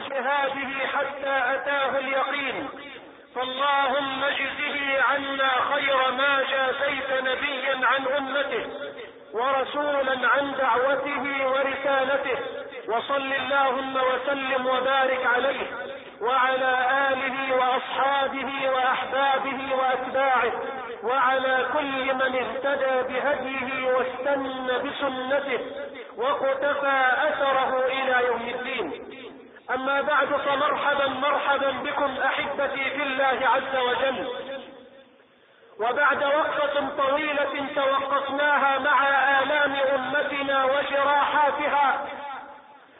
جهاده حتى أتاه اليقين. فاللهم اجزه عنا خير ما جازيت نبيا عن أمته ورسولا عن دعوته ورسالته. وصل اللهم وسلم وبارك عليه وعلى آله وأصحابه وأحبابه وأتباعه وعلى كل من اهتدى بهديه واستنى بسنته وقتفى أثره إلى يوم الدين. أما بعد فمرحبا مرحبا بكم أحبتي في الله عز وجل. وبعد وقفة طويلة توقفناها مع آلام أمتنا وجراحاتها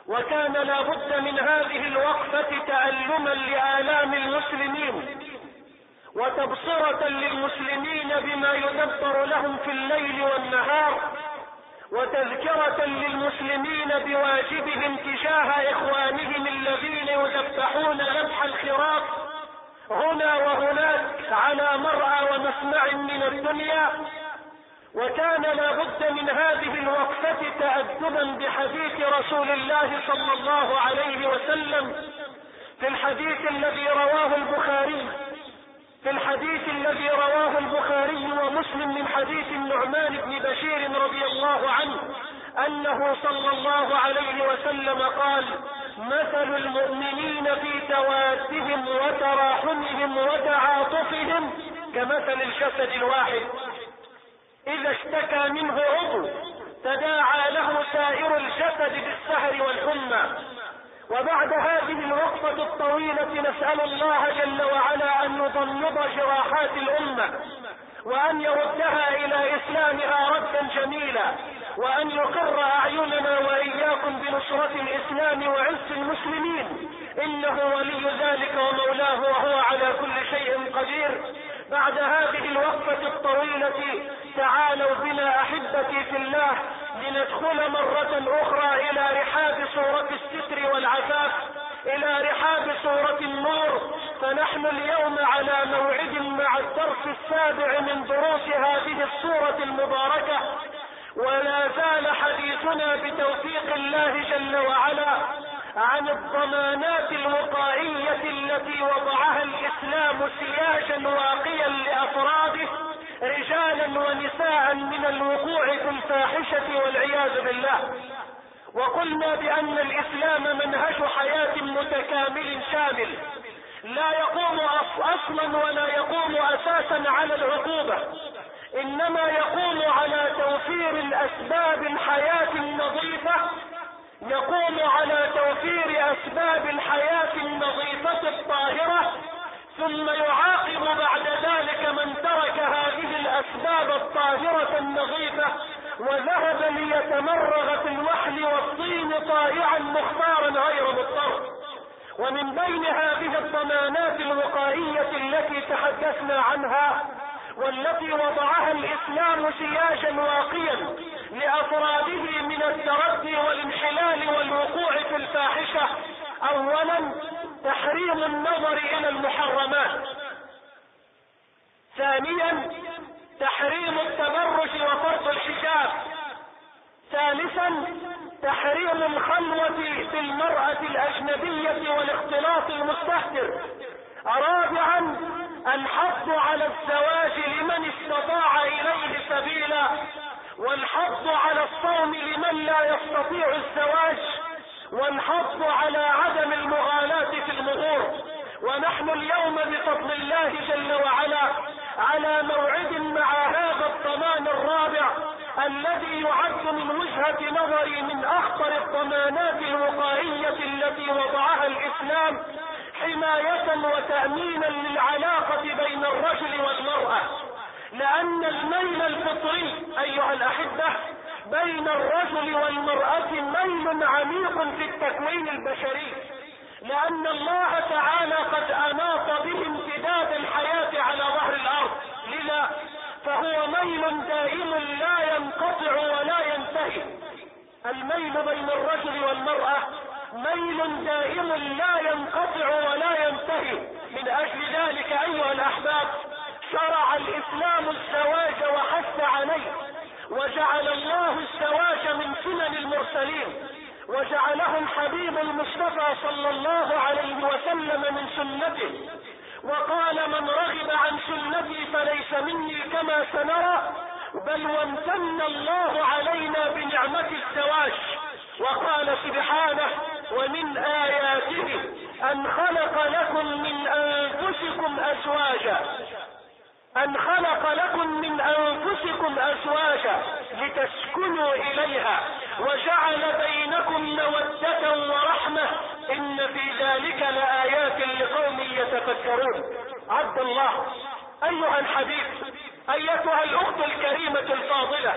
وكان لا بد من هذه الوقفة تألما لآلام المسلمين وتبصرة للمسلمين بما يدبر لهم في الليل والنهار وتذكرة للمسلمين بواجبهم تجاه إخوانهم الذين يذبحون ذبح الخراف. هنا وهناك على مرأى ومسمع من الدنيا. وكان لا بد من هذه الوقفة تأدبا بحديث رسول الله صلى الله عليه وسلم في الحديث الذي رواه البخاري. في الحديث الذي رواه البخاري ومسلم من حديث النعمان بن بشير رضي الله عنه أنه صلى الله عليه وسلم قال مثل المؤمنين في توادهم وتراحمهم وتعاطفهم كمثل الجسد الواحد. إذا اشتكى منه عضو تداعى له سائر الجسد بالسهر والحمى. وبعد هذه الوقفة الطويلة نسأل الله جل وعلا أن يضمد جراحات الأمة وأن يردها إلى إسلامها ردا جميلا وأن يقر أعيننا وإياكم بنصرة الإسلام وعز المسلمين. إنه ولي ذلك ومولاه وهو على كل شيء قدير. بعد هذه الوقفة الطويلة تعالوا بنا أحبتي في الله لندخل مرة أخرى إلى رحاب سورة الستر والعفاف إلى رحاب سورة النور فنحن اليوم على موعد مع الدرس السابع من دروس هذه السورة المباركة. ولا زال حديثنا بتوفيق الله جل وعلا عن الضمانات الوقائية التي وضعها الإسلام سياجا واقيا لأفراده. رجالا ونساء من الوقوع في الفاحشة والعياذ بالله. وقلنا بأن الإسلام منهج حياة متكامل شامل. لا يقوم أصلا ولا يقوم أساسا على العقوبة. إنما يقوم على توفير الأسباب الحياة النظيفة. يقوم على توفير أسباب الحياة النظيفة الطاهرة. ثم يعاقب بعد ذلك من ترك هذه الأسباب الطاهرة النظيفة وذهب ليتمرغ في الوحل والطين طائعا مختارا غير مضطر. ومن بين هذه الضمانات الوقائية التي تحدثنا عنها والتي وضعها الإسلام سياجا واقيا لأفراده من التردي والانحلال والوقوع في الفاحشة أولا تحريم النظر إلى المحرمات. ثانيا تحريم التبرج وفرض الحجاب. ثالثا تحريم الخلوة بالمرأة الأجنبية والاختلاط المستهتر. رابعا الحظ على الزواج لمن استطاع إليه سبيلا والحظ على الصوم لمن لا يستطيع الزواج. والحظ على عدم المغالاة في المغور ونحن اليوم بفضل الله جل وعلا على موعد مع هذا الضمان الرابع الذي يعد من وجهة نظري من أخطر الضمانات الوقائية التي وضعها الإسلام حماية وتأمينا للعلاقة بين الرجل والمرأة. لأن الميل الفطري أيها الأحبة بين الرجل والمرأة ميل عميق في التكوين البشري لأن الله تعالى قد أناط به امتداد الحياة على ظهر الأرض. لذا فهو ميل دائم لا ينقطع ولا ينتهي. الميل بين الرجل والمرأة ميل دائم لا ينقطع ولا ينتهي. من أجل ذلك أيها الأحباب شرع الإسلام الزواج وحث عليه. وجعل الله الزواج من سنن المرسلين وجعلهم حبيب المصطفى صلى الله عليه وسلم من سنته. وقال من رغب عن سنتي فليس مني كما سنرى بل وامتن الله علينا بنعمة الزواج. وقال سبحانه ومن آياته أن خلق لكم من أنفسكم أزواجا أن خلق لكم من أنفسكم أزواجا لتسكنوا إليها وجعل بينكم مودة ورحمة إن في ذلك لآيات لقوم يتفكرون. عبد الله أيها الحبيب أيتها الأخت الكريمة الفاضلة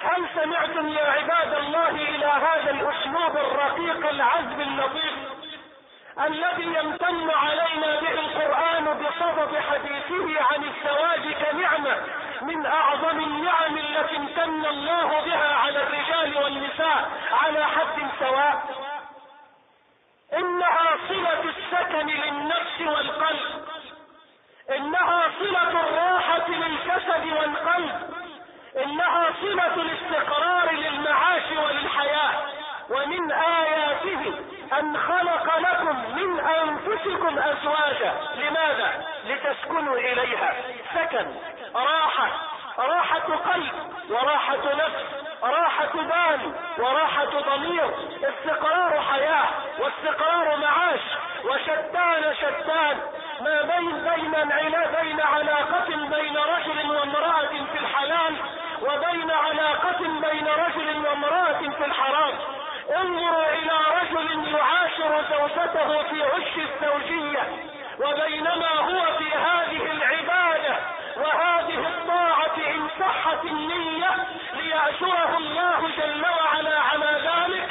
هل سمعتم يا عباد الله إلى هذا الأسلوب الرقيق العذب اللطيف الذي يمتن علينا به القرآن بصدد حديثه عن الزواج كنعمة من أعظم النعم التي امتن الله بها على الرجال والنساء على حد سواء. إنها صلة السكن للنفس والقلب. إنها صلة الراحة للجسد والقلب. إنها صلة الاستقرار للمعاش وللحياة. ومن آياته أن خلق لكم من أنفسكم أزواجا. لماذا؟ لتسكنوا إليها. سكن راحة راحة قلب وراحة نفس راحة بال وراحة ضمير استقرار حياة واستقرار معاش. وشتان شتان. ما بين بين بين علاقة بين رجل وامرأة في الحلال وبين علاقة بين رجل وامرأة في الحرام. انظروا إلى رجل يعاشر زوجته في عش الزوجية وبينما هو في هذه العبادة وهذه الطاعة إن صحت النية ليأجره الله جل وعلا على ذلك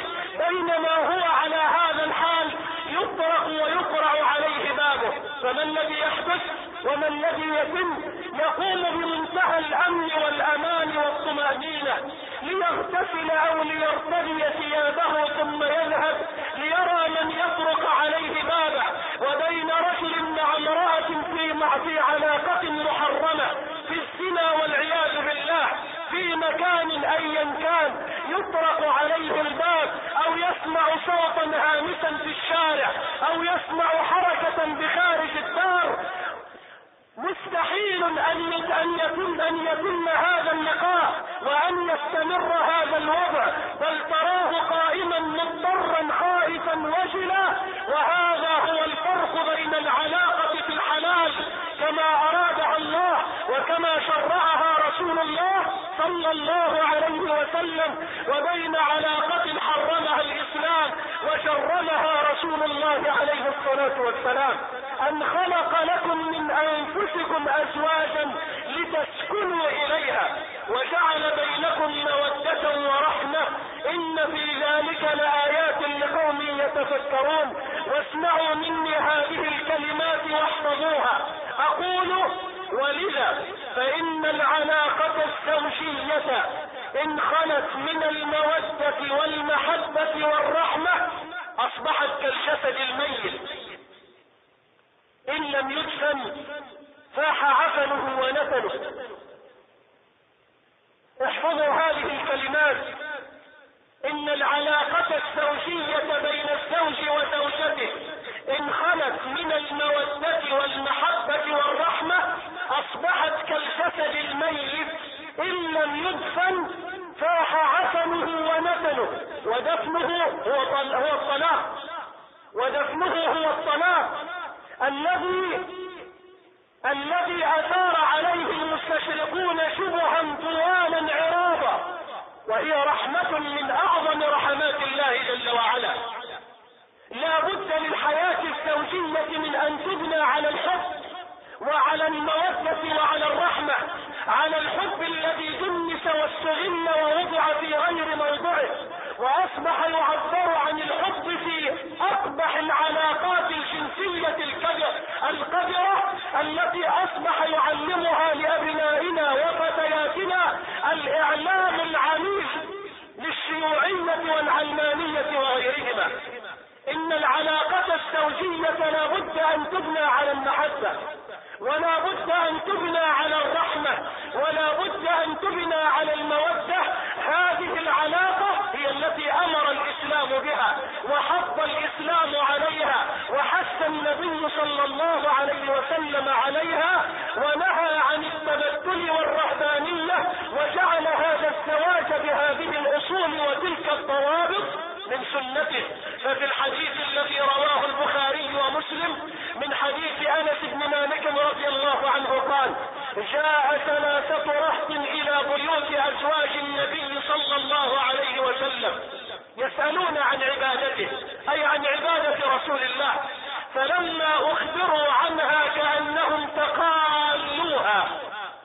بينما هو على هذا الحال يطرق ويقرع عليه بابه. فما الذي يحدث وما الذي يتم يقوم بمنتهى الأمن والأمان والطمأنينة ليغتسل أو ليرتدي ثيابه ثم يذهب ليرى من يطرق عليه بابه وبين رجل مع امرأة في في علاقة محرمة في الزنا والعياذ بالله في مكان ايا كان يطرق عليه الباب أو يسمع صوتا هامسا في الشارع أو يسمع حركة بخارج الدار مستحيل أن أن يتم أن يتم هذا اللقاء وأن يستمر هذا الوضع بل تراه قائما مضطرا خائفا وجلا وهذا هو الفرق بين العلاقة في الحلال كما ارادها الله وكما شرعها رسول الله صلى الله عليه وسلم وبين علاقة حرمها الإسلام وشرمها رسول الله عليه الصلاة والسلام. أن خلق لكم من أنفسكم أزواجا لتسكنوا إليها وجعل بينكم مودة ورحمة. إن في ذلك لآيات لقوم يتفكرون. واسمعوا مني هذه الكلمات واحفظوها. أقول ولذا فإن العلاقة الزوجية إن خلت من المودة والمحبة والرحمة أصبحت كالجسد الميت. إن لم يدفن فاح عفنه ونفنه احفظوا هذه الكلمات. إن العلاقة الزوجية بين الزوج وزوجته ان خلت من المودة والمحبة والرحمة أصبحت كالجسد الميت. إن لم يدفن فاح عفنه ونفنه ودفنه هو الطلاق. ودفنه هو الطلاق. الذي الذي أثار عليه المستشرقون شبها طوالا عراضا وهي رحمة من أعظم رحمات الله جل وعلا. لا بد للحياة الزوجية من أن تبنى على الحب وعلى المودة وعلى الرحمة على الحب الذي دنس واستغل ووضع في غير موضعه. وأصبح يعبر عن الحب في أقبح العلاقات الجنسية القذرة التي أصبح يعلمها لأبنائنا وفتياتنا الإعلام العنيف للشيوعية والعلمانية وغيرهما. إن العلاقة الزوجية لابد أن تبنى على المحبة. صلى الله عليه وسلم عليها ونهى عن التبتل والرهبانية وجعل هذا الزواج بهذه الأصول وتلك الضوابط من سنته. ففي الحديث الذي رواه البخاري ومسلم من حديث أنس بن مالك رضي الله عنه قال جاء ثلاثة رهط إلى بيوت أزواج النبي صلى الله عليه وسلم يسألون عن عبادته أي عن عبادة رسول الله. فلما أخبروا عنها كأنهم تقالوها.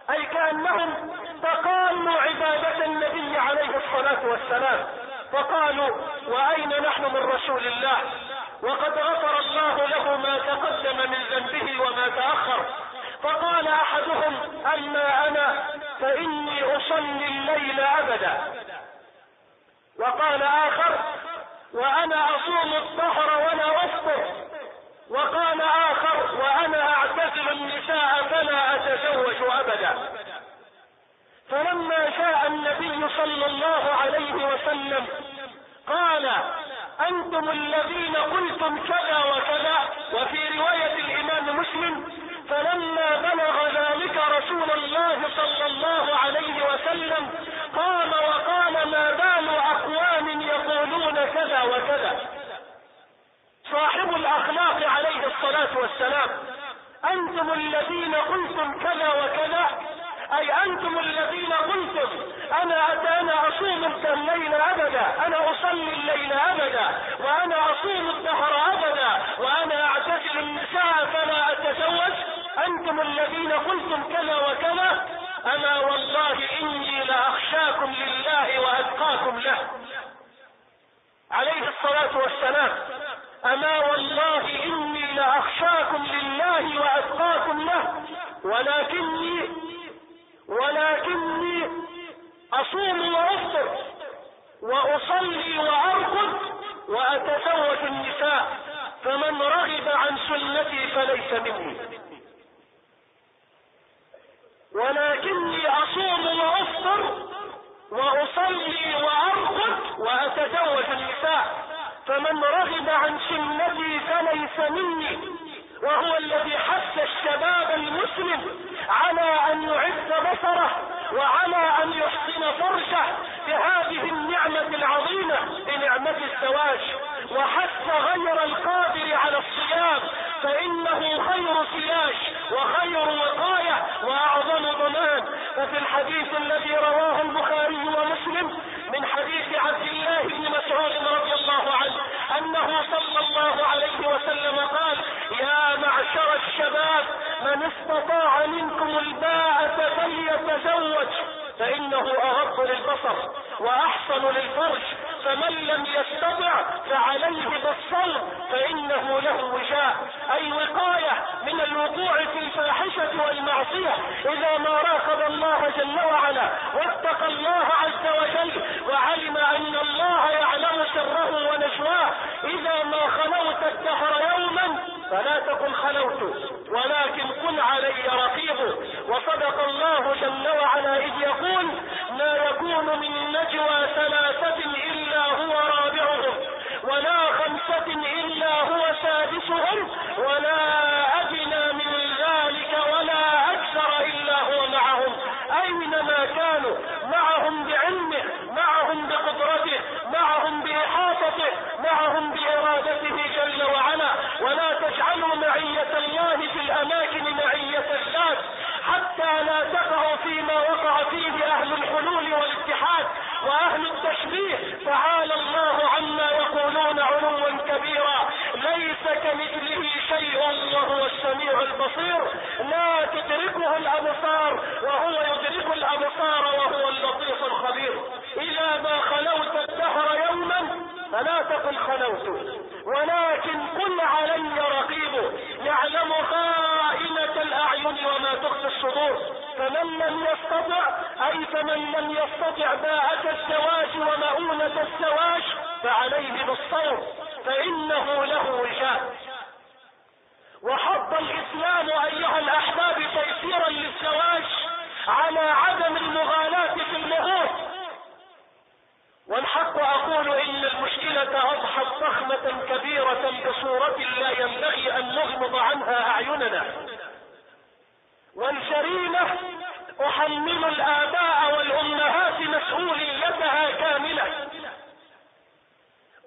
أي كأنهم تقالوا عبادة النبي عليه الصلاة والسلام. فقالوا وأين نحن من رسول الله؟ وقد غفر الله له ما تقدم من ذنبه وما تأخر. فقال أحدهم أما أنا فإني أصلي الليل أبدا. وقال آخر وأنا أصوم الظهر ولا أفطر. وقال آخر وأنا أعتزل النساء فلا أتزوج أبدا. فلما جاء النبي صلى الله عليه وسلم قال أنتم الذين قلتم كذا وكذا وفي رواية الإمام مسلم فلما بلغ ذلك رسول الله صلى الله عليه وسلم قام وقال ما بال اقوام يقولون كذا وكذا. صاحب الأخلاق عليه الصلاة والسلام. أنتم الذين قلتم كذا وكذا أي أنتم الذين قلتم أنا أنا أصوم الليل أبدا أنا أصلي الليل أبدا وأنا أصوم الدهر أبدا وأنا أعتزل النساء فلا أتزوج. أنتم الذين قلتم كذا وكذا أما والله إني لاخشاكم لله وأتقاكم له. عليه الصلاة والسلام. أما والله إني لأخشاكم لله وأتقاكم له ولكني ولكني أصوم وأفطر وأصلي وأرقد واتزوج النساء فمن رغب عن سنتي فليس مني. ولكني أصوم وأفطر وأصلي وأرقد واتزوج النساء فمن رغب عن سنتي فليس مني وهو الذي حث الشباب المسلم على أن يعد بصره وعلى أن يحسن فرجه بهذه النعمة العظيمة بنعمة الزواج. وحث غير القادر على الصيام فإنه خير سياج وخير وقاية وأعظم ضمان. ففي الحديث الذي رواه البخاري ومسلم من حديث عبد صلى الله عليه وسلم قال يا معشر الشباب من استطاع منكم الباءة فليتزوج فإنه أغض للبصر واحسن للفرج فمن لم يستطع فعليه بالصوم فإنه له وجاء. أي وقاية من الوقوع في الفاحشة والمعصية. إذا ما راقب الله جل وعلا واتقى الله عز وجل وعلم أن الله يعلم سره ونجواه إذا ما خلوت الدهر يوما فلا تقل خلوت ولكن قل علي رقيب. وصدق الله جل وعلا إذ يقول ما يكون من نجوى ثلاثة إلا هو رابعهم ولا خمسة إلا هو سادسهم ولا أدنى من ذلك ولا أكثر إلا هو معهم. أينما كانوا معهم بعلمه معهم بقدرته معهم باحاطته معهم بارادته جل وعلا ولا تجعلوا معية الله في الاماكن معية الذات حتى لا تقعوا فيما وقع فيه أهل الحلول والاتحاد واهل التشبيه تعالى الله عما يقولون علوا كبيرا ليس كمثله شيء وهو السميع البصير لا تدركه الأبصار وهو يدرك الأبصار وهو اللطيف الخبير. إذا ما خلوت الدهر يوما فلا تقل خلوت ولكن قل علي رقيب. يعلم خائنة الأعين وما تخفي الصدور. فمن لم يستطع أي فمن لم يستطع باءة الزواج ومؤونة الزواج فعليه بالصوم فانه له وجاء وحض الاسلام ايها الاحباب تيسيرا للزواج على عدم المغالاة في المهور والحق أقول ان المشكلة اضحت ضخمة كبيرة بصورة لا ينبغي ان نغمض عنها اعيننا والجريمة احمل الاباء والامهات مسؤوليتها كاملة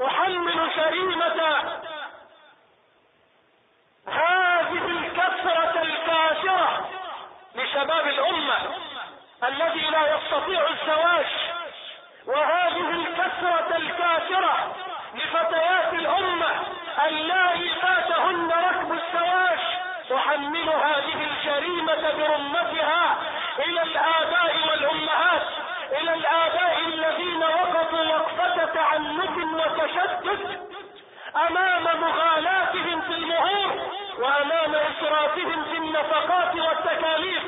احمل جريمة هذه الكثرة الكاسرة لشباب الأمة الذي لا يستطيع الزواج وهذه الكثرة الكاسرة لفتيات الأمة اللائي فاتهن ركب الزواج تحمل هذه الجريمة برمتها إلى الآباء والأمهات إلى الآباء الذين وقفوا وقفة تعنت وتشدد أمام مغالاتهم في المهور وأمام إسرافهم في النفقات والتكاليف.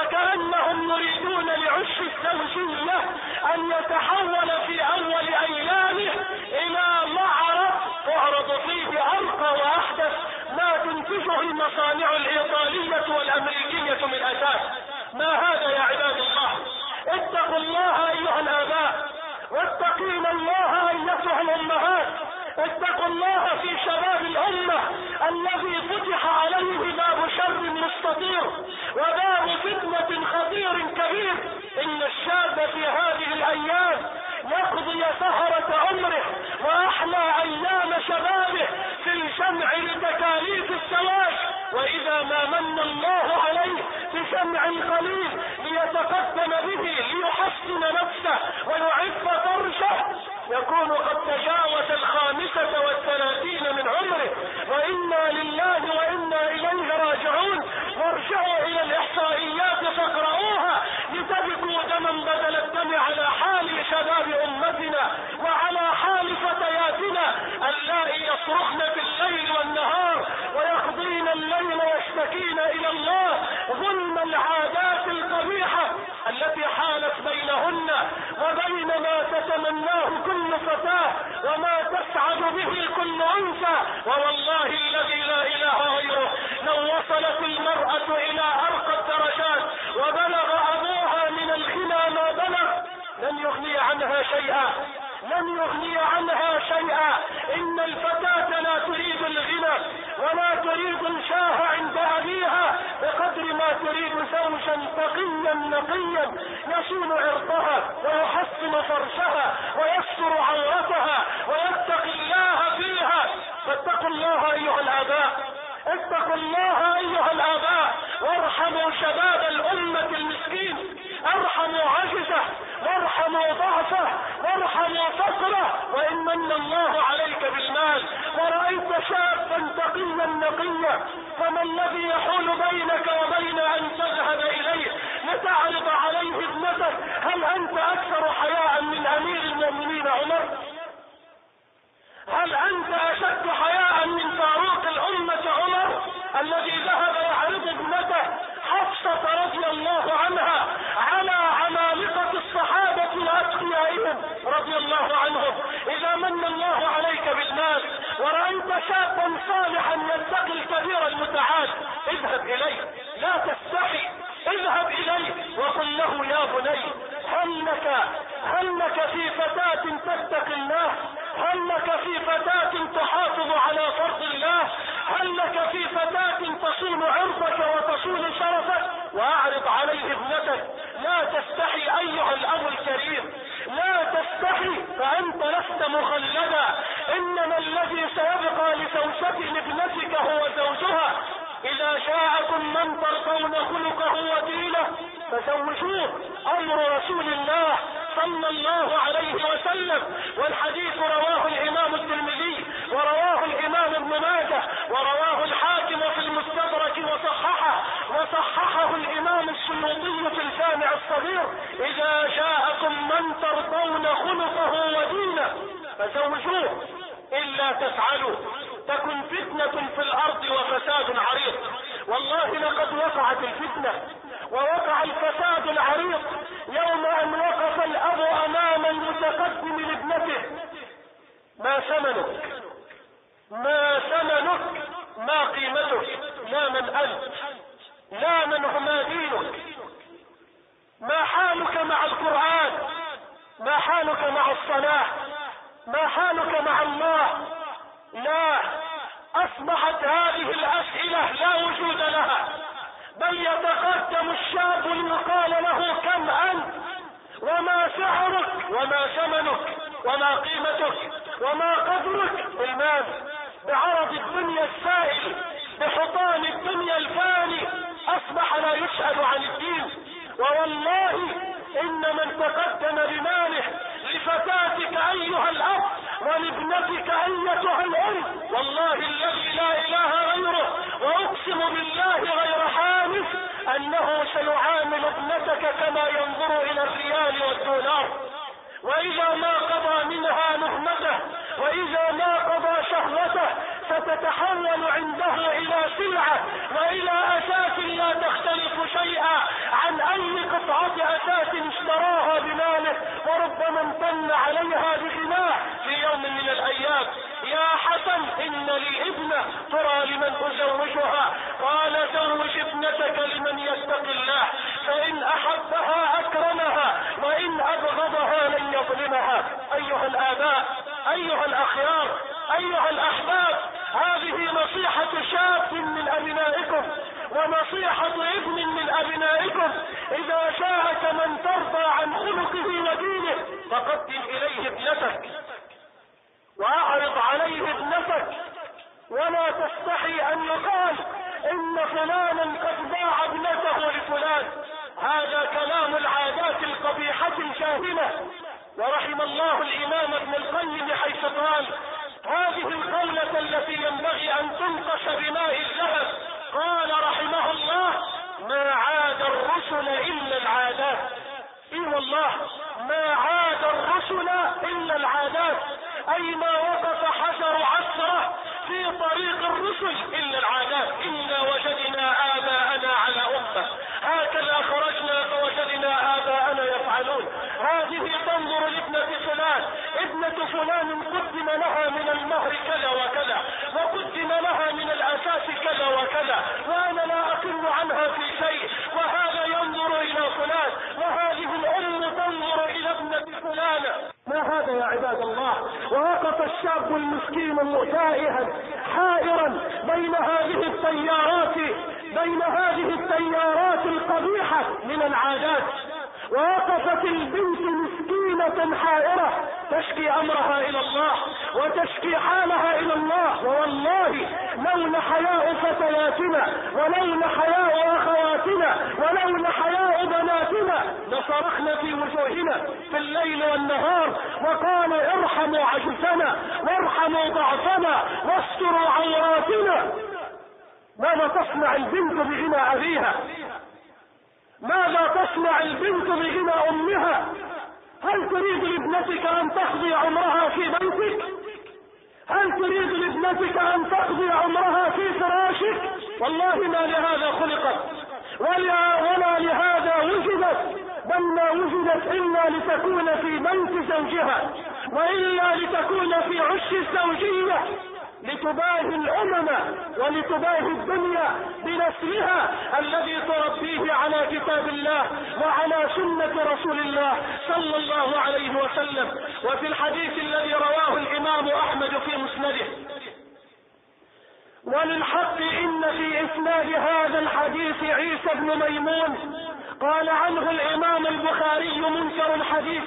وكأنهم يريدون لعش الزوجية أن يتحول في أول أيامه إلى معرض تعرض فيه ارقى وأحدث ما تنتجه المصانع الإيطالية والأمريكية من أساس. ما هذا يا عباد الله؟ اتقوا الله أيها الآباء واتقين الله أيتها الأمهات. اتقوا الله في شباب الأمة الذي فتح عليه باب شر مستطير وباب فتنة خطير كبير. إن الشاب في هذه الأيام يقضي سهرة عمره وأحلى أيام شبابه في الجمع لتكاليف الزواج وإذا ما من الله عليه بجمع قليل ليتقدم به ليحسن نفسه ويعف فرشه. يكون قد تجاوز الخامسة والثلاثين من عمره وإنا لله وإنا إليه راجعون وارجعوا إلى الإحصائيات فاقرؤوها لتبكوا دما بدل الدم على حال شباب أمتنا وعلى حال فتياتنا اللائي يصرخن بالليل والنهار ويقضين الليل ويشتكين إلى الله ظلم العادات القبيحة التي حالت بينهن وبين ما تتمناه كل فتاة وما تسعد به كل أنثى. ووالله الذي لا إله غيره لو وصلت المرأة إلى أرقى الدرجات وبلغ أبوها من الغنى ما بلغ لن يغني عنها شيئا. لن يغني عنها شيئا. إن الفتاة لا تريد الغنى. ولا تريد الشاه عند أبيها بقدر ما تريد زوجا تقيا نقيا يصون عرضها ويحسن فرشها ويستر عورتها ويتقي الله فيها. فاتقوا الله أيها الآباء اتقوا الله أيها الآباء وارحموا شباب الأمة المسكين. ارحموا عجزه وارحموا ضعفه وارحموا فقره وإن من الله عليك بالمال ورأيت شابا تقيا نقيا فما الذي يحول بينك وبين أن تذهب إليه؟ لتعرض عليه ابنتك هل انت أكثر حياء من امير المؤمنين عمر هل انت اشد حياء من فاروق الامة عمر الذي ذهب يعرض ابنته حفصة رضي الله عنها على عمالقة الصحابة واتقيائهم رضي الله عنهم اذا من الله عليك بالمال ورأيت شابا صالحا يتقي الكبير المتعال اذهب إليه. لا تستحي. اذهب إليه وقل له يا بني هل لك هل لك في فتاة تتقي الله؟ هل لك في فتاة تحافظ على فرض الله؟ هل لك في فتاة تصون عرضك وتصون شرفك؟ وأعرض عليه ابنتك. لا تستحي أيها الأب الكريم. لا تستحي فأنت لست مخلدا. إنما الذي سيبقى لزوجة ابنتك هو زوجها. إذا جاءكم من ترضون خلقه ودينه فزوجوه أمر رسول الله صلى الله عليه وسلم. والحديث رواه الإمام الترمذي ورواه الإمام ابن ماجه ورواه الحاكم في المستدرك وصححه وصححه الإمام السيوطي في الجامع الصغير إذا جاءكم من ترضون خلقه ودينه فزوجوه إلا تفعلوا تكن فتنة في الأرض وفساد عريض والله لقد وقعت الفتنة ووقع الفساد العريض يوم ان وقف الاب امام المتقدم لابنته ما ثمنك ما ثمنك ما قيمتك لا من انت لا من هما دينك ما حالك مع القرآن ما حالك مع الصلاة ما حالك مع الله لا اصبحت هذه الاسئلة لا وجود لها بل يتقدم الشاب ليقال له كم انت وما سعرك وما ثمنك وما قيمتك وما قدرك بالمال بعرض الدنيا السائل بحطام الدنيا الفاني اصبح لا يسأل عن الدين ووالله ان من تقدم بماله لفتاتك ايها الاب ولابنتك ايتها الام والله الذي لا اله غيره واقسم بالله غير حامس انه سيعامل ابنتك كما ينظر إلى الريال والدولار واذا ما قضى منها نهمته واذا ما قضى شهوته ستتحول عنده إلى سلعة والى أساس لا تختلف شيئا عن اي قطعة أساس اشتراها بماله وربما امتن عليها بغناه في يوم من الأيام يا حسن إن لي ابنة ترى لمن أزوجها. قال زوج ابنتك لمن يتق الله. فإن أحبها أكرمها وإن أبغضها لن يظلمها. أيها الآباء أيها الأخيار أيها الأحباب هذه نصيحة شاب من أبنائكم. ونصيحة ابن من أبنائكم. إذا جاءك من ترضى عن خلقه ودينه فقدم إليه ابنتك. وأعرض عليه ابنتك ولا تستحي أن يقال إن فلانا قد باع ابنته لفلان. هذا كلام العادات القبيحة الجاهلة. ورحم الله الإمام ابن القيم حيث قال هذه القولة التي ينبغي أن تنقش بماء الذهب. قال رحمه الله ما عاد الرسل إلا العادات. إي والله ما عاد الرسل إلا العادات. أي ما وقف حجر عثرة في طريق الرسل إلا العادات. إنا وجدنا آباءنا على أمة. هكذا خرجنا فوجدنا آباءنا يفعلون. هذه تنظر لابنة فلان. ابنة فلان قدم لها من المهر كذا وكذا وقدم لها من الأساس كذا وكذا وأنا لا أقل عنها في شيء وهذا ينظر إلى فلان وهذه الام تنظر إلى ابنة فلان ما هذا يا عباد الله الشاب المسكين تائها حائرا بين هذه التيارات بين هذه التيارات القبيحة من العادات. ووقفت البنت مسكينة حائرة تشكي أمرها إلى الله وتشكي حالها إلى الله. ووالله لولا حياء فتياتنا ولولا حياء أخواتنا ولولا حياء بناتنا. لصرخنا في وجوهنا في الليل والنهار وقال ارحموا عجزنا وارحموا ضعفنا واستروا عوراتنا. ماذا تصنع البنت بغنى أبيها؟ ماذا تصنع البنت بغنى أمها؟ هل تريد لابنتك أن تقضي عمرها في بيتك؟ هل تريد لابنتك أن تقضي عمرها في فراشك؟ والله ما لهذا خلقت ولا, ولا لهذا وجدت بل ما وجدت إلا لتكون في بيت زوجها وإلا لتكون في عش الزوجية. لتباهي الأمم ولتباهي الدنيا بنسلها الذي تربيه على كتاب الله وعلى سنة رسول الله صلى الله عليه وسلم. وفي الحديث الذي رواه الإمام أحمد في مسنده. وللحق إن في إسناد هذا الحديث عيسى بن ميمون قال عنه الإمام البخاري منكر الحديث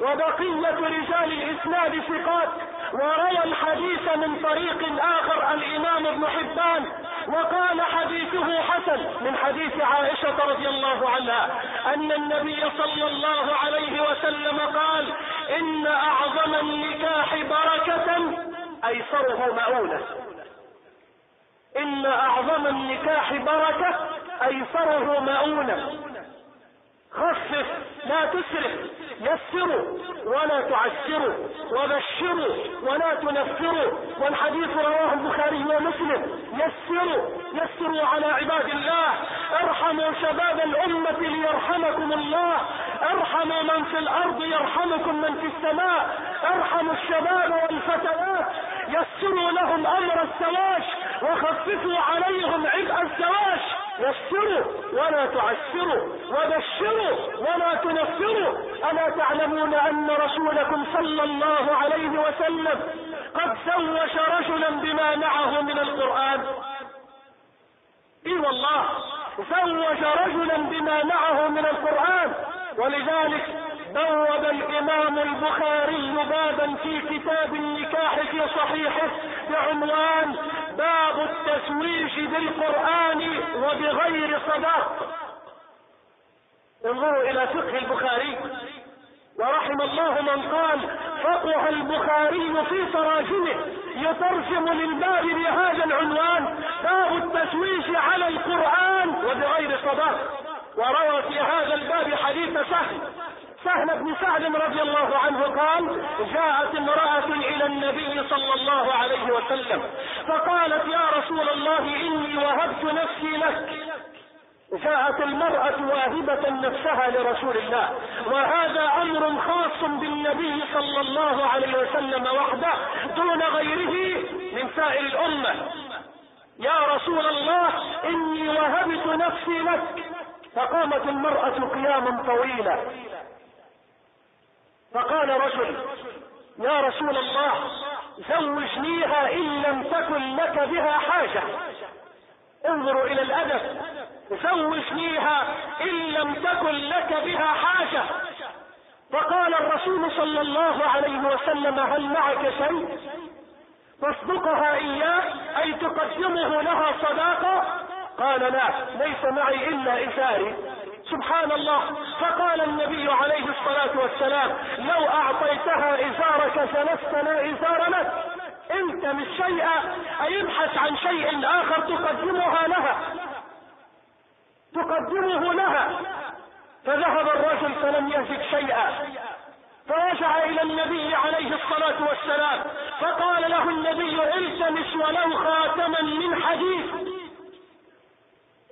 وبقية رجال الإسناد ثقات. وروى الحديث من طريق آخر الإمام ابن حبان وقال حديثه حسن من حديث عائشة رضي الله عنها أن النبي صلى الله عليه وسلم قال إن أعظم النكاح بركة ايسره مؤونة. إن أعظم النكاح بركة ايسره مؤونة. خفف لا تسرف. يسروا ولا تعسروا وبشروا ولا تنفروا. والحديث رواه البخاري ومسلم. يسروا يسروا على عباد الله. ارحموا شباب الأمة ليرحمكم الله. ارحموا من في الأرض يرحمكم من في السماء. ارحموا الشباب والفتيات. يسروا لهم أمر الزواج وخففوا عليهم عبء الزواج. يسروا ولا تعسروا وبشروا ولا تنفروا ألا تعلمون أن رسولكم صلى الله عليه وسلم قد زوج رجلا بما معه من القرآن؟ إي والله زوج رجلا بما معه من القرآن. ولذلك بوب الإمام البخاري بابا في كتاب النكاح في صحيحه بعنوان باب التزويج بالقرآن وبغير صداق. انظروا إلى فقه البخاري. ورحم الله من قال فقه البخاري في تراجمه يترجم للباب بهذا العنوان باب التشويش على القرآن وبغير صداق. وروى في هذا الباب حديث سهل سهل بن سعد رضي الله عنه قال جاءت امرأة إلى النبي صلى الله عليه وسلم فقالت يا رسول الله إني وهبت نفسي لك. جاءت المرأة واهبة نفسها لرسول الله. وهذا أمر خاص بالنبي صلى الله عليه وسلم وحده دون غيره من سائر الأمة. يا رسول الله إني وهبت نفسي لك. فقامت المرأة قياما طويلا. فقال رجل يا رسول الله زوجنيها إن لم تكن لك بها حاجة. انظروا إلى الأدب. زوجنيها إن لم تكن لك بها حاجة. فقال الرسول صلى الله عليه وسلم هل معك شيء؟ تصدقها إياه؟ أي تقدمه لها صداقة؟ قال لا ليس معي إلا إزاري. سبحان الله فقال النبي عليه الصلاة والسلام لو فلست لا إزار لك. التمس شيئا اي ابحث عن شيء آخر تقدمها لها. تقدمه لها. فذهب الرجل فلم يجد شيئا. فرجع إلى النبي عليه الصلاة والسلام فقال له النبي التمس ولو خاتما من حديد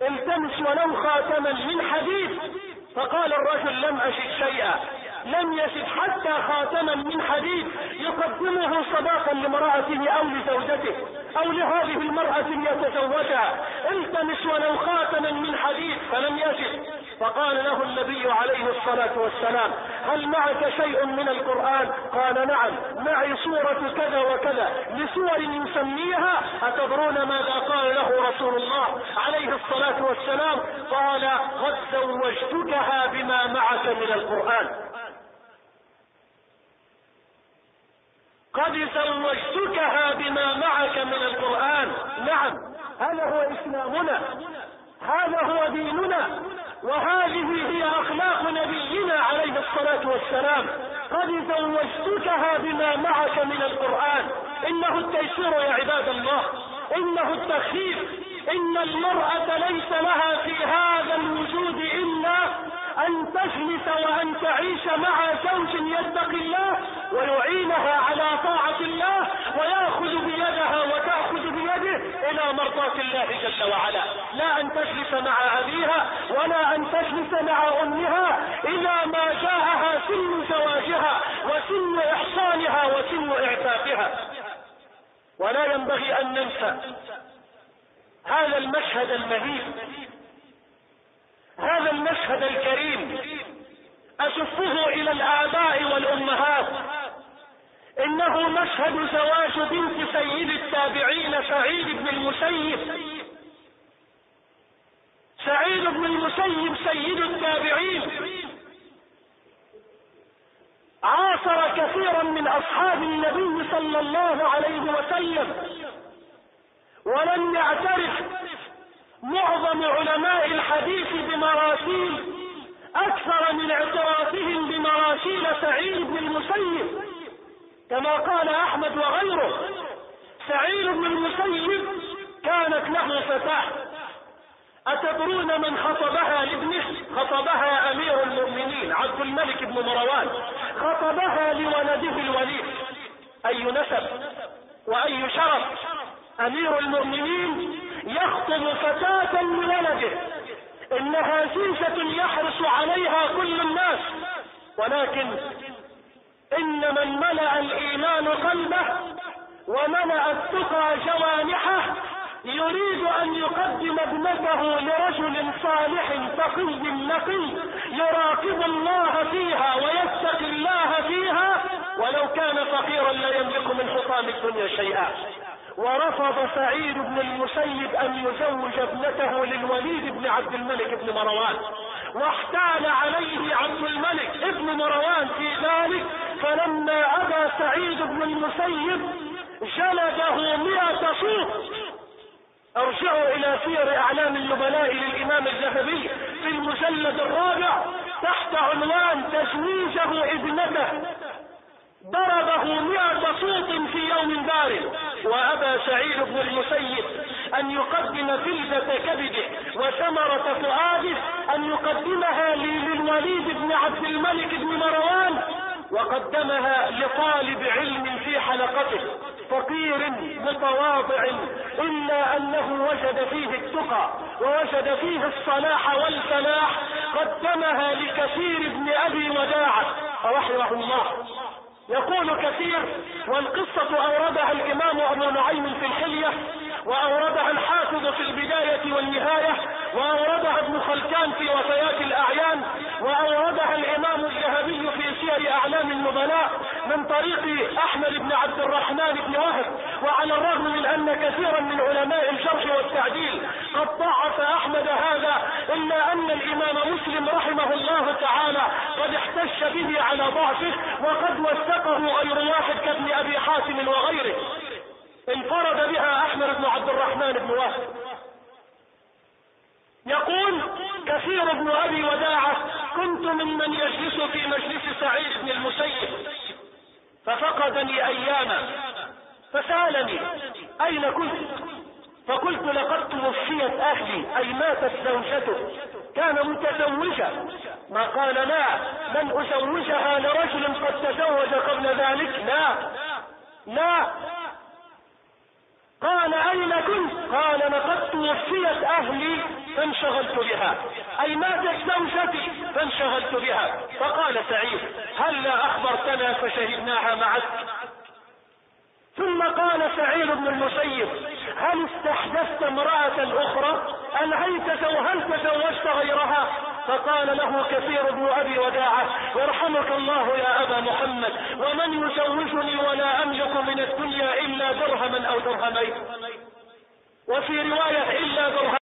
التمس ولو خاتما من حديد. فقال الرجل لم اجد شيئا. لم يجد حتى خاتما من حديد يقدمه صداقا لامرأته أو لزوجته أو لهذه المرأة يتزوجها التمس ولو خاتما من حديد فلم يجد فقال له النبي عليه الصلاة والسلام هل معك شيء من القرآن؟ قال نعم معي سورة كذا وكذا. لسور يسميها أتدرون ماذا قال له رسول الله عليه الصلاة والسلام؟ قال قد زوجتكها بما معك من القرآن. قد زوجتكها بما معك من القرآن. نعم هذا هو إسلامنا. هذا هو ديننا. وهذه هي أخلاق نبينا عليه الصلاة والسلام. قد زوجتكها بما معك من القرآن. إنه التيسير يا عباد الله. إنه التخفيف إن المرأة ليس لها في هذا الوجود إلا أن تجلس وأن تعيش مع زوج يتقي الله ويعينها على طاعة الله ويأخذ بيده إلى مرضاة الله جل وعلا. لا أن تجلس مع أبيها ولا أن تجلس مع أمها إذا ما جاءها سن زواجها وسن إحصانها وسن إعفافها ولا ينبغي أن ننسى هذا المشهد المهيب هذا المشهد الكريم أشفه إلى الآباء والأمهات. إنه مشهد زواج بنت سيد التابعين سعيد بن المسيب. سعيد بن المسيب سيد التابعين. عاصر كثيرا من أصحاب النبي صلى الله عليه وسلم. ولم يعترف معظم علماء الحديث بمراسيل أكثر من اعترافهم بمراسيل سعيد بن المسيب. كما قال أحمد وغيره. سعيد بن المسيب كانت له فتاة. أتدرون من خطبها لابنه؟ خطبها أمير المؤمنين عبد الملك بن مروان. خطبها لولده الوليد. أي نسب وأي شرف. أمير المؤمنين يخطب فتاة لولده. إنها زيجة يحرص عليها كل الناس. ولكن ان من ملأ الإيمان قلبه وملأ التقى جوانحه يريد أن يقدم ابنته لرجل صالح تقي نقي يراقب الله فيها ويتقي الله فيها ولو كان فقيرا لا يملك من حطام الدنيا شيئا. ورفض سعيد بن المسيب أن يزوج ابنته للوليد بن عبد الملك بن مروان. واحتال عليه عبد الملك ابن مروان في ذلك فلما ابى سعيد بن المسيب جلده مئة صوت. ارجعوا إلى سير أعلام النبلاء للإمام الذهبي في المجلد الرابع تحت عنوان تزويجه ابنته. ضربه مئة صوت في يوم بارد وأبى سعيد بن المسيب أن يقدم فلذة كبده وثمرة فؤاده أن يقدمها للوليد بن عبد الملك بن مروان وقدمها لطالب علم في حلقته فقير متواضع إلا أنه وجد فيه التقى ووجد فيه الصلاح والفلاح قدمها لكثير بن أبي وداعة. رحمه الله. يقول كثير والقصة أوردها الإمام أبو نعيم في الحلية وأوردها الحافظ في البداية والنهاية وأوردها ابن خلكان في وفيات الأعيان وأوردها الإمام الذهبي في سير أعلام النبلاء من طريق أحمد بن عبد الرحمن بن وهب وعلى الرغم من أن كثيرا من علماء الجرح والتعديل قد ضعف أحمد هذا إلا أن الإمام مسلم رحمه الله تعالى قد احتج به على ضعفه وقد وثقه غير واحد كابن أبي حاتم وغيره. انفرد بها أحمد بن عبد الرحمن بن وهب. يقول كثير بن أبي وداعة كنت ممن يجلس في مجلس سعيد بن المسيب ففقدني أياما فسألني أين كنت؟ فقلت لقد توفيت أهلي أي ماتت زوجته كان متزوجا. ما قال لا لن أزوجها لرجل قد تزوج قبل ذلك؟ لا لا قال أين كنت؟ قال لقد توفيت أهلي فانشغلت بها. أي ماتت زوجتي فانشغلت بها. فقال سعيد هل لا أخبرتنا فشهدناها معك؟ ثم قال سعيد بن المسيب هل استحدثت امرأة أخرى؟ أنهيت هل تزوجت غيرها؟ فقال له كثير بن أبي وداعة يرحمك الله يا أبا محمد ومن يزوجني ولا أملك من الدنيا إلا درهما أو درهمين. وفي رواية إلا درهم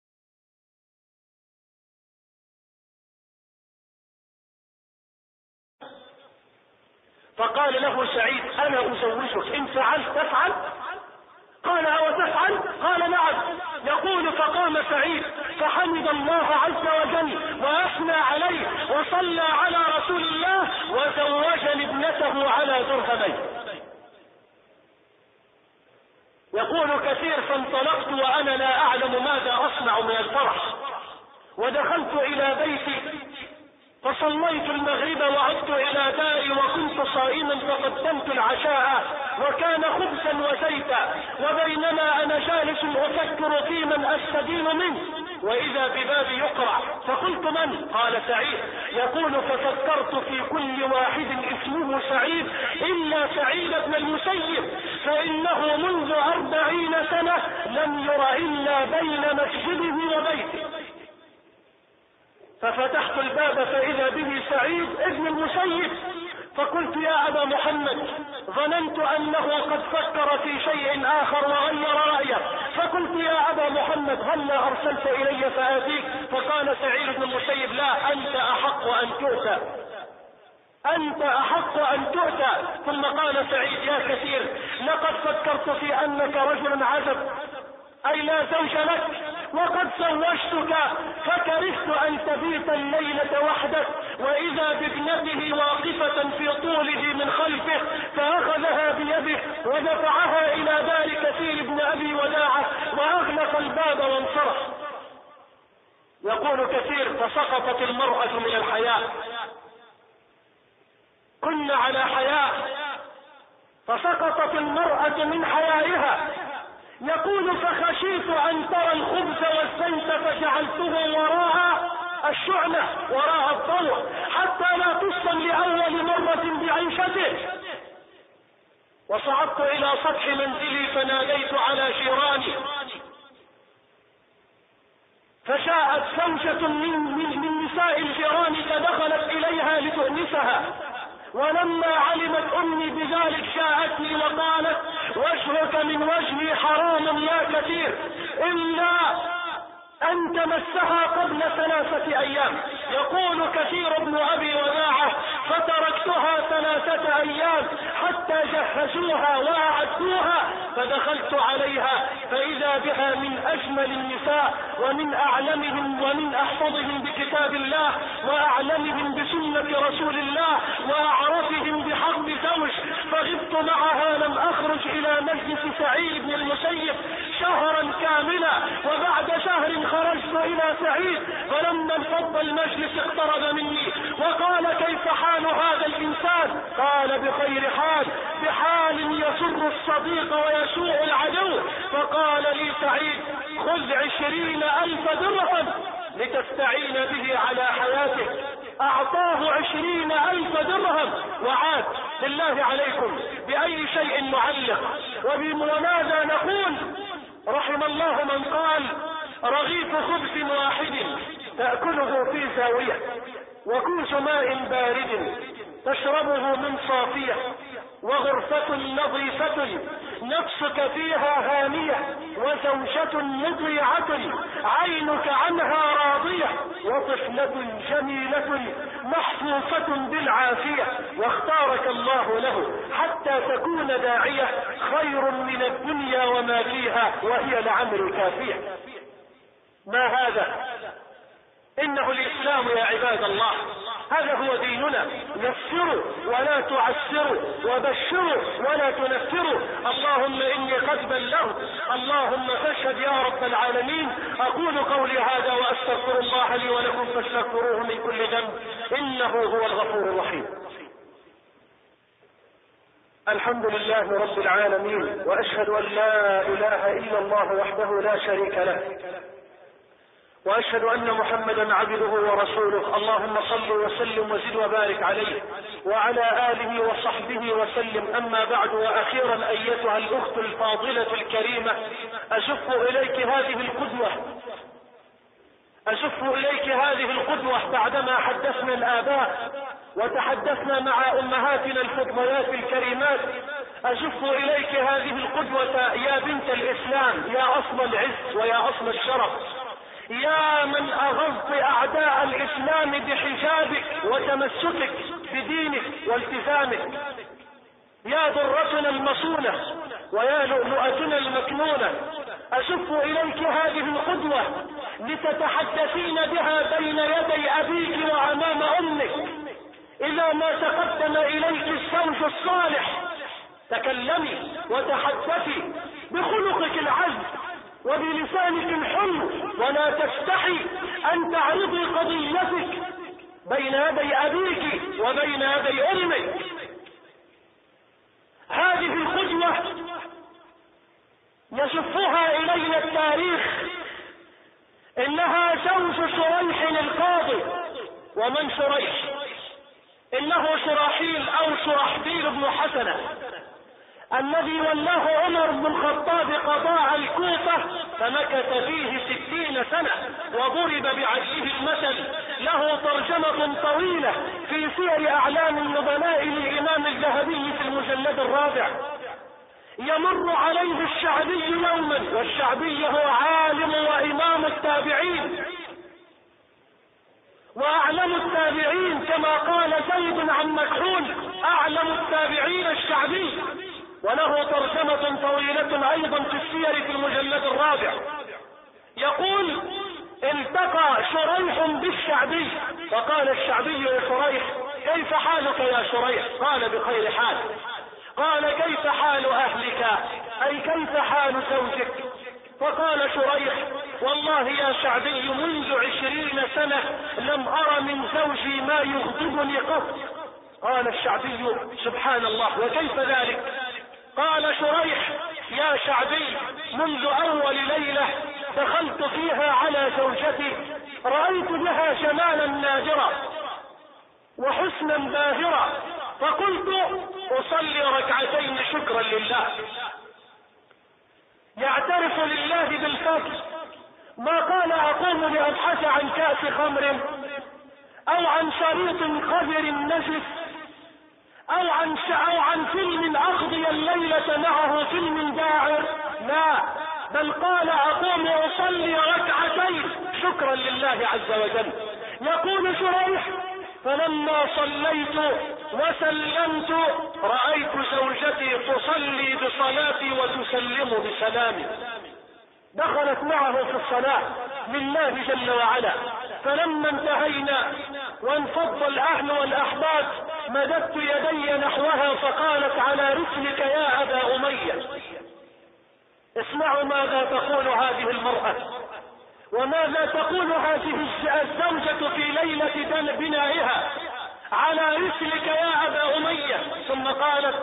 فقال له سعيد أنا أزوجك إن فعلت تفعل قال أو تفعل قال نعم يقول فقام سعيد فحمد الله عز وجل واثنى عليه وصلى على رسول الله وزوجني ابنته على درهمين يقول كثير فانطلقت وأنا لا أعلم ماذا أصنع من الفرح. ودخلت إلى بيتي فصليت المغرب وعدت إلى داري وكنت صائما فقدمت العشاء وكان خبزا وزيتا وبينما أنا جالس أفكر في من أستدين منه. وإذا ببابي يقرع فقلت من؟ قال سعيد. يقول ففكرت في كل واحد اسمه سعيد إلا سعيد بن المسيب فإنه منذ أربعين سنة لم ير إلا بين مسجده وبيته. ففتحت الباب فإذا به سعيد ابن المسيب فقلت يا أبا محمد ظننت أنه قد فكر في شيء آخر وغير رأيه. فقلت يا أبا محمد هل أرسلت إلي فأتيك؟ فقال سعيد بن المسيب لا أنت أحق أن تؤتى. أنت أحق أن تؤتى. ثم قال سعيد يا كثير لقد فكرت في أنك رجل عزب أي لا زوج لك. وقد زوجتك فكرهت أن تبيت الليلة وحدك وإذا بابنته واقفة في طوله من خلفه فأخذها بيده ودفعها إلى دار كثير بن أبي وداعة وأغلق الباب وانصرف. يقول كثير فسقطت المرأة من الحياة. كنا على حياة فسقطت المرأة من حيائها. يقول فخشيت أن ترى الخبز والزيت فجعلته وراء الشعنة وراء الضوء حتى لا تصم لأول مرة بعيشته. وصعدت إلى سطح منزلي فناديت على جيراني زوجة من, من, من نساء الجيران فدخلت إليها لتؤنسها. ولما علمت أمي بذلك جاءتني وقالت وجهك من وجهي حرام يا كثير. إلا أن تمسها قبل ثلاثة أيام. يقول كثير ابن أبي وداعة فتركتها ثلاثة أيام. حتى جهزوها وأعدوها فدخلت عليها. فإذا بها من أجمل النساء ومن أعلمهم ومن أحفظهم بكتاب الله وأعلمهم بسنة رسول الله وأعرفهم بحق زوج فغبت معها لم أخرج إلى مجلس سعيد بن المسيب شهرا كاملا. وبعد شهر خرجت إلى سعيد فلما انفض المجلس اقترب مني وقال كيف حال هذا الإنسان؟ قال بخير حال. بحال يسر الصديق ويسوء العدو. فقال لي سعيد خذ عشرين ألف درهم لتستعين به على حياتك. أعطاه عشرين ألف درهم. وعاد بالله عليكم بأي شيء نعلق وبماذا نقول رحم الله من قال رغيف خبز واحد تأكله في زاوية وكوس ماء بارد تشربه من صافية. وغرفة نظيفة نفسك فيها هانية وزوجة مطيعة عينك عنها راضية وطفلة جميلة محفوفة بالعافية. واختارك الله له حتى تكون داعية خير من الدنيا وما فيها وهي لعمر كافية ما هذا؟ إنه الإسلام يا عباد الله. هذا هو ديننا. يسروا ولا تعسروا وبشروا ولا تنفروا. اللهم إني قد بلغت. اللهم فاشهد يا رب العالمين. أقول قولي هذا وأستغفر الله لي ولكم فاستغفروه من كل ذنب. إنه هو الغفور الرحيم. الحمد لله رب العالمين. وأشهد أن لا إله إلا الله وحده لا شريك له. وأشهد أن محمدا عبده ورسوله. اللهم صل وسلم وزد وبارك عليه وعلى آله وصحبه وسلم. أما بعد وأخيرا أيتها الأخت الفاضلة الكريمة اشف إليك هذه القدوة. اشف إليك هذه القدوة بعدما حدثنا الآباء وتحدثنا مع أمهاتنا الفضليات الكريمات. اشف إليك هذه القدوة يا بنت الإسلام يا أصل العز ويا أصل الشرف. يا من اغضت أعداء الإسلام بحجابك وتمسكك بدينك والتزامك يا ضرتنا المصونة ويا لؤلؤتنا المكنونة أشف إليك هذه القدوة لتتحدثين بها بين يدي أبيك وأمام أمك. إذا ما تقدم إليك الزوج الصالح تكلمي وتحدثي بخلقك العذب وبلسانك الحلو ولا تستحي أن تعرضي قضيتك بين يدي أبيك وبين يدي أمك. هذه القدوة يشفها إلينا التاريخ إنها زوج شريح القاضي ومن شريح إنه شراحيل أو شرحبيل بن حسنة. الذي ولاه عمر بن الخطاب قضاء الكوفة فمكث فيه ستين سنة وضرب بعدله المثل. له ترجمة طويلة في سير أعلام النبلاء للإمام الذهبي في المجلد الرابع. يمر عليه الشعبي يوما والشعبي هو عالم وإمام التابعين. وأعلم التابعين كما قال زيد عن مكحول أعلم التابعين الشعبي. وله ترجمة طويلة أيضا في السير في المجلد الرابع. يقول التقى شريح بالشعبي فقال الشعبي يا شريح كيف حالك يا شريح؟ قال بخير حال قال كيف حال أهلك؟ أي كيف حال زوجك؟ فقال شريح والله يا شعبي منذ عشرين سنة لم ارى من زوجي ما يغضبني قط. قال الشعبي سبحان الله وكيف ذلك؟ قال شريح يا شعبي منذ أول ليلة دخلت فيها على زوجتي رأيت بها جمالا نادرا وحسنا باهرا فقلت أصلي ركعتين شكرا لله. يعترف لله بالفضل. ما قال أقوم لأبحث عن كأس خمر أو عن شريط قذر نجس أو عن أو عن فيلم أقضي الليلة معه فيلم داعر. لا. بل قال أقوم أصلي ركعتين. شكرا لله عز وجل. يقول شريح فلما صليت وسلمت رأيت زوجتي تصلي بصلاتي وتسلم بسلامي. دخلت معه في الصلاة. لله جل وعلا. فلما انتهينا وانفض الأهل والأحباب مددت يدي نحوها فقالت على رسلك يا أبا أمية. اسمعوا ماذا تقول هذه المرأة. وماذا تقول هذه الزوجة في ليلة بنائها. على رسلك يا أبا أمية. ثم قالت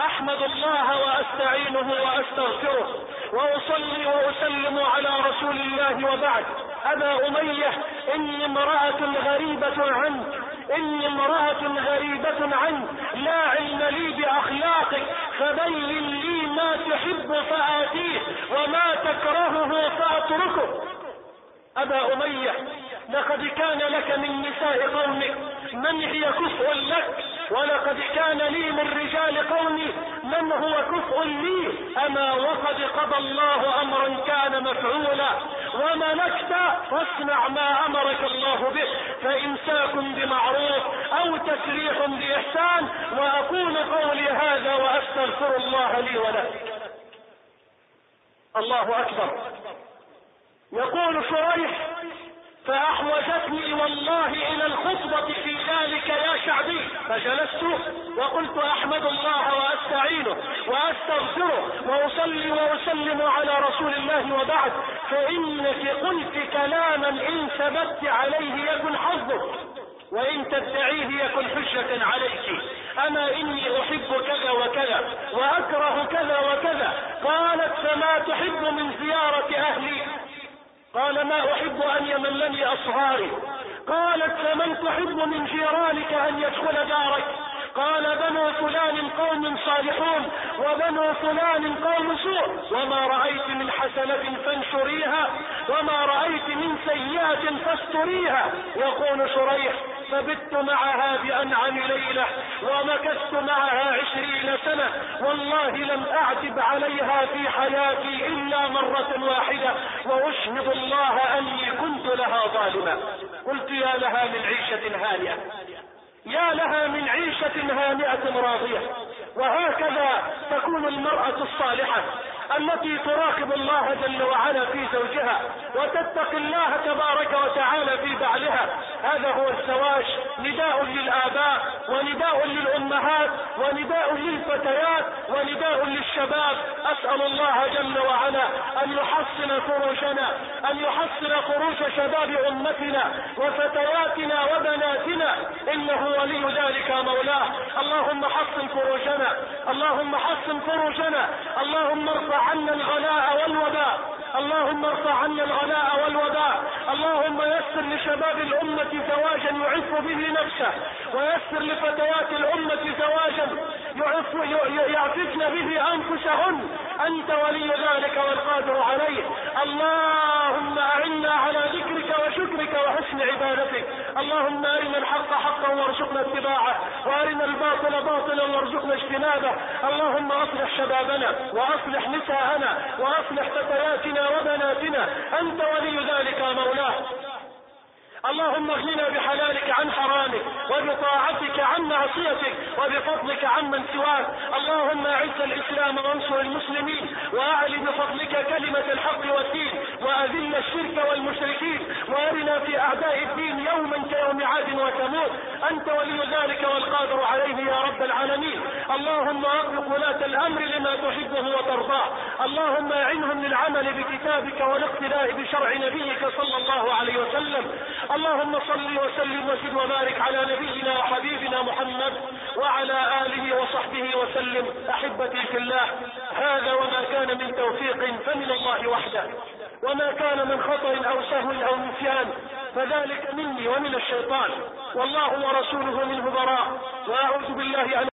أحمد الله وأستعينه وأستغفره. وأصلي وأسلم على رسول الله وبعد. أبا أمية إني امرأة غريبة عنك. إني امرأة غريبة عنك. لا علم لي بأخلاقك فبين لي ما تحب فآتيه وما تكرهه فأتركه. أبا أمية لقد كان لك من نساء قومك. من هي كفء لك؟ ولقد كان لي من رجال قومي من هو كفء لي أما وقد قضى الله أمرا كان مفعولا. وملكت فاصنع ما أمرك الله به فإمساك بمعروف أو تسريح بإحسان وأقول قولي هذا وأستغفر الله لي ولك. الله أكبر. يقول شريح فأحوجتني والله إلى الخطبة في ذلك يا شعبي. فجلست وقلت أحمد الله وأستعينه وأستغفره وأصلي وأسلم على رسول الله وبعد. فإنك قلت كلاما إن ثبت عليه يكن حظك وإن تدعيه يكن حجة عليك. أما إني أحب كذا وكذا وأكره كذا وكذا. قالت فما تحب من زيارة أهلي؟ قال ما أحب أن يملني اصهاري قالت فمن تحب من جيرانك أن يدخل دارك؟ قال بنو فلان قوم صالحون وبنو فلان قوم سوء. وما رأيت من حسنة فانشريها وما رأيت من سيئة فاستريها. يقول شريح فبت معها بأنعم ليلة ومكثت معها عشرين سنة. والله لم أعتب عليها في حياتي إلا مرة واحدة. وأشهد الله أني كنت لها ظالما قلت يا لها من عيشة هانئة. يا لها من عيشة هانئة راضية. وهكذا تكون المرأة الصالحة. التي تراقب الله جل وعلا في زوجها وتتقي الله تبارك وتعالى في بعلها. هذا هو الزواج. نداء للآباء ونداء للأمهات ونداء للفتيات ونداء للشباب. أسأل الله جل وعلا أن يحصن فروجنا أن يحصن فروج شباب أمتنا وفتياتنا وبناتنا. إنه ولي ذلك مولاه. اللهم حصن فروجنا اللهم حصن فروجنا اللهم ارفع عنا الغلاء والوباء. اللهم ارفع عنا الغلاء والوباء. اللهم يسر لشباب الأمة زواجا يعف به نفسه. ويسر لفتيات الأمة زواجا يعف يعففن به أنفسهن. أنت ولي ذلك والقادر عليه. اللهم أعنا على ذكرك وشكرك وحسن عبادتك. اللهم أرنا الحق حقا وارزقنا اتباعه وأرنا الباطل باطلا وارزقنا اجتنابه. اللهم أصلح شبابنا وأصلح نساءنا وأصلح فتياتنا وبناتنا. أنت ولي ذلك مولاه اللهم اغننا بحلالك عن حرامك وبطاعتك عن معصيتك وبفضلك عمن سواك. اللهم اعز الإسلام وانصر المسلمين واعل بفضلك كلمة الحق والدين وأذل الشرك والمشركين وأرنا في أعداء الدين يوما كيوم عاد وثمود أنت ولي ذلك والقادر عليه يا رب العالمين. اللهم اطلق ولاة الأمر لما تحبه وترضاه. اللهم أعنهم للعمل بكتابك والاقتداء بشرع نبيك صلى الله عليه وسلم. اللهم صل وسلم وزد وبارك على نبينا وحبيبنا محمد وعلى آله وصحبه وسلم. أحبتي في الله هذا وما كان من توفيق فمن الله وحده. وما كان من خطأ أو سهو أو نسيان فذلك مني ومن الشيطان. والله ورسوله منه براء وأعوذ بالله أن